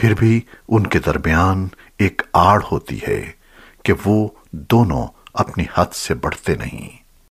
پھر بھی ان کے درمیان ایک آڑ ہوتی ہے کہ وہ دونوں اپنی حد سے بڑھتے نہیں۔